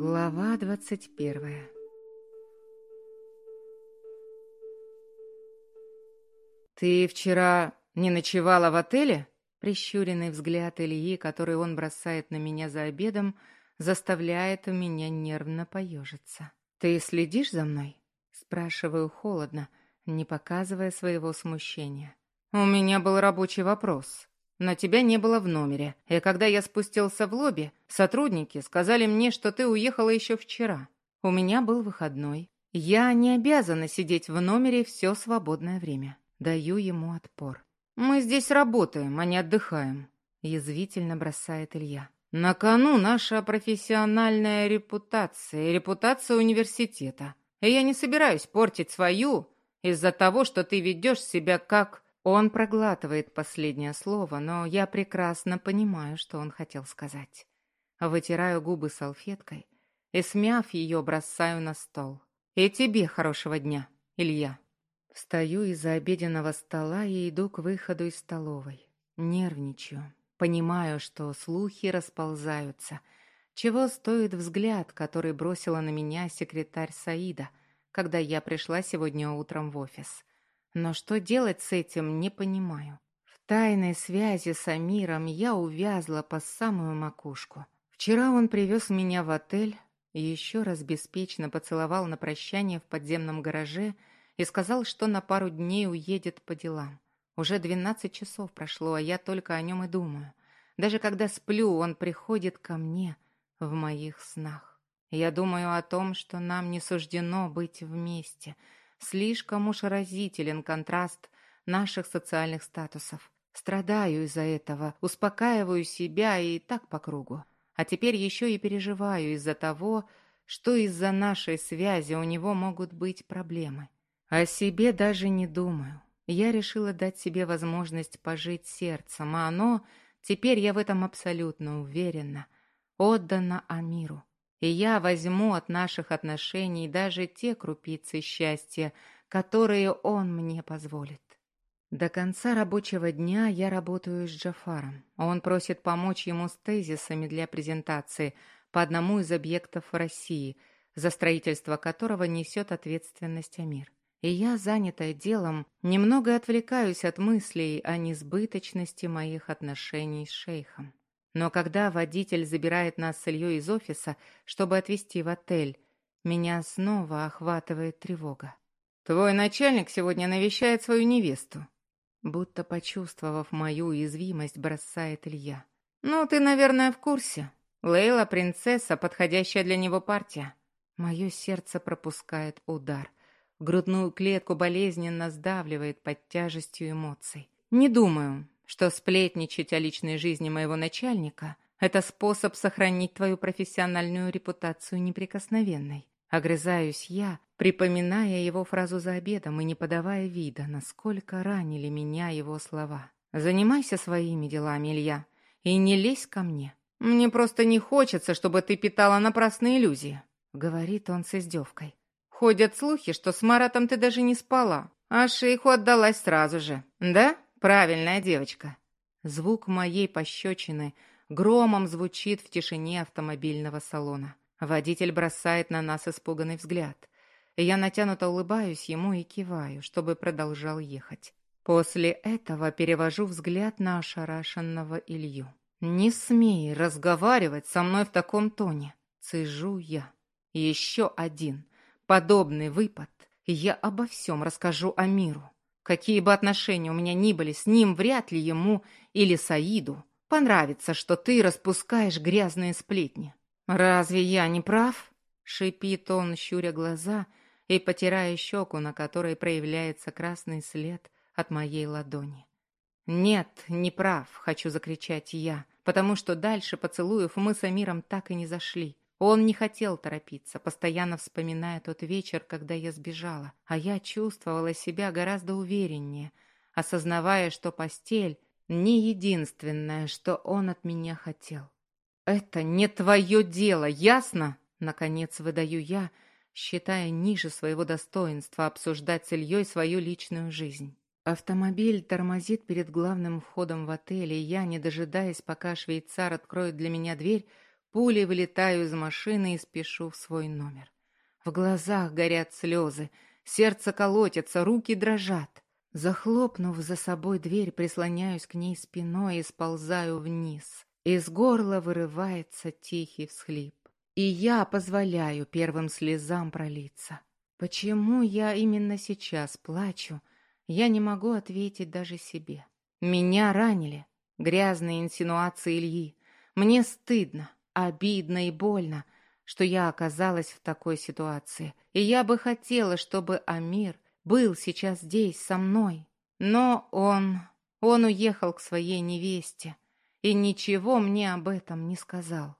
Глава двадцать первая «Ты вчера не ночевала в отеле?» Прищуренный взгляд Ильи, который он бросает на меня за обедом, заставляет меня нервно поежиться. «Ты следишь за мной?» Спрашиваю холодно, не показывая своего смущения. «У меня был рабочий вопрос, но тебя не было в номере, и когда я спустился в лобби, сотрудники сказали мне, что ты уехала еще вчера. У меня был выходной. Я не обязана сидеть в номере все свободное время. Даю ему отпор. «Мы здесь работаем, а не отдыхаем», — язвительно бросает Илья. «На кону наша профессиональная репутация и репутация университета. И я не собираюсь портить свою из-за того, что ты ведешь себя как...» Он проглатывает последнее слово, но я прекрасно понимаю, что он хотел сказать. Вытираю губы салфеткой и, смяв ее, бросаю на стол. «И тебе хорошего дня, Илья». Встаю из-за обеденного стола и иду к выходу из столовой. Нервничаю. Понимаю, что слухи расползаются. Чего стоит взгляд, который бросила на меня секретарь Саида, когда я пришла сегодня утром в офис. Но что делать с этим, не понимаю. В тайной связи с Амиром я увязла по самую макушку. Вчера он привез меня в отель, еще раз беспечно поцеловал на прощание в подземном гараже — и сказал, что на пару дней уедет по делам. Уже двенадцать часов прошло, а я только о нем и думаю. Даже когда сплю, он приходит ко мне в моих снах. Я думаю о том, что нам не суждено быть вместе. Слишком уж разителен контраст наших социальных статусов. Страдаю из-за этого, успокаиваю себя и так по кругу. А теперь еще и переживаю из-за того, что из-за нашей связи у него могут быть проблемы. О себе даже не думаю. Я решила дать себе возможность пожить сердцем, а оно, теперь я в этом абсолютно уверена, отдано Амиру. И я возьму от наших отношений даже те крупицы счастья, которые он мне позволит. До конца рабочего дня я работаю с Джафаром. Он просит помочь ему с тезисами для презентации по одному из объектов в России, за строительство которого несет ответственность Амир и я, занятая делом, немного отвлекаюсь от мыслей о несбыточности моих отношений с шейхом. Но когда водитель забирает нас с Ильей из офиса, чтобы отвезти в отель, меня снова охватывает тревога. «Твой начальник сегодня навещает свою невесту», будто почувствовав мою уязвимость, бросает Илья. «Ну, ты, наверное, в курсе. Лейла — принцесса, подходящая для него партия». Мое сердце пропускает удар. Грудную клетку болезненно сдавливает под тяжестью эмоций. Не думаю, что сплетничать о личной жизни моего начальника – это способ сохранить твою профессиональную репутацию неприкосновенной. Огрызаюсь я, припоминая его фразу за обедом и не подавая вида, насколько ранили меня его слова. «Занимайся своими делами, Илья, и не лезь ко мне. Мне просто не хочется, чтобы ты питала напрасные иллюзии», — говорит он с издевкой. Ходят слухи, что с Маратом ты даже не спала, а шейху отдалась сразу же. Да? Правильная девочка. Звук моей пощечины громом звучит в тишине автомобильного салона. Водитель бросает на нас испуганный взгляд. Я натянуто улыбаюсь ему и киваю, чтобы продолжал ехать. После этого перевожу взгляд на ошарашенного Илью. «Не смей разговаривать со мной в таком тоне!» Цежу я. «Еще один подобный выпад, я обо всем расскажу Амиру. Какие бы отношения у меня ни были с ним, вряд ли ему или Саиду понравится, что ты распускаешь грязные сплетни. «Разве я не прав?» — шипит он, щуря глаза и потирая щеку, на которой проявляется красный след от моей ладони. «Нет, не прав», — хочу закричать я, потому что дальше поцелуев мы с Амиром так и не зашли. Он не хотел торопиться, постоянно вспоминая тот вечер, когда я сбежала, а я чувствовала себя гораздо увереннее, осознавая, что постель не единственное, что он от меня хотел. «Это не твое дело, ясно?» Наконец выдаю я, считая ниже своего достоинства обсуждать с Ильей свою личную жизнь. Автомобиль тормозит перед главным входом в отель, и я, не дожидаясь, пока швейцар откроет для меня дверь, пулей вылетаю из машины и спешу в свой номер. В глазах горят слезы, сердце колотится, руки дрожат. Захлопнув за собой дверь, прислоняюсь к ней спиной и сползаю вниз. Из горла вырывается тихий всхлип. И я позволяю первым слезам пролиться. Почему я именно сейчас плачу, я не могу ответить даже себе. Меня ранили. Грязные инсинуации Ильи. Мне стыдно, обидно и больно, что я оказалась в такой ситуации. И я бы хотела, чтобы Амир был сейчас здесь со мной. Но он... он уехал к своей невесте и ничего мне об этом не сказал.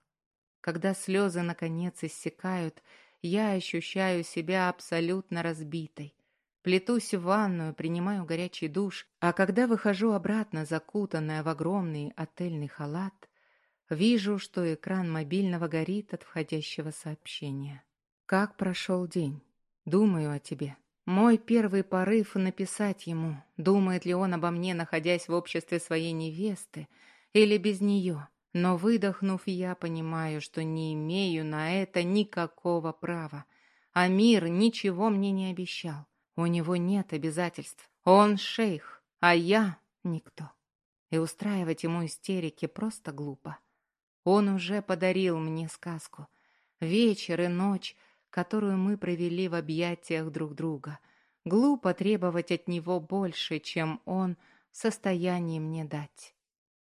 Когда слезы наконец иссякают, я ощущаю себя абсолютно разбитой. Плетусь в ванную, принимаю горячий душ, а когда выхожу обратно, закутанная в огромный отельный халат, вижу, что экран мобильного горит от входящего сообщения. Как прошел день? Думаю о тебе. Мой первый порыв — написать ему, думает ли он обо мне, находясь в обществе своей невесты, или без нее. Но выдохнув, я понимаю, что не имею на это никакого права. А мир ничего мне не обещал. У него нет обязательств. Он шейх, а я никто. И устраивать ему истерики просто глупо. Он уже подарил мне сказку. Вечер и ночь — которую мы провели в объятиях друг друга. Глупо требовать от него больше, чем он в состоянии мне дать.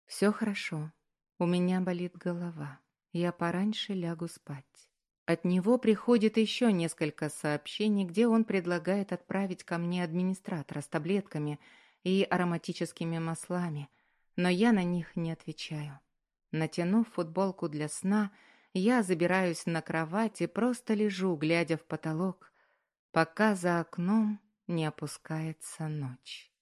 Все хорошо. У меня болит голова. Я пораньше лягу спать. От него приходит еще несколько сообщений, где он предлагает отправить ко мне администратора с таблетками и ароматическими маслами, но я на них не отвечаю. Натянув футболку для сна, я забираюсь на кровать и просто лежу, глядя в потолок, пока за окном не опускается ночь.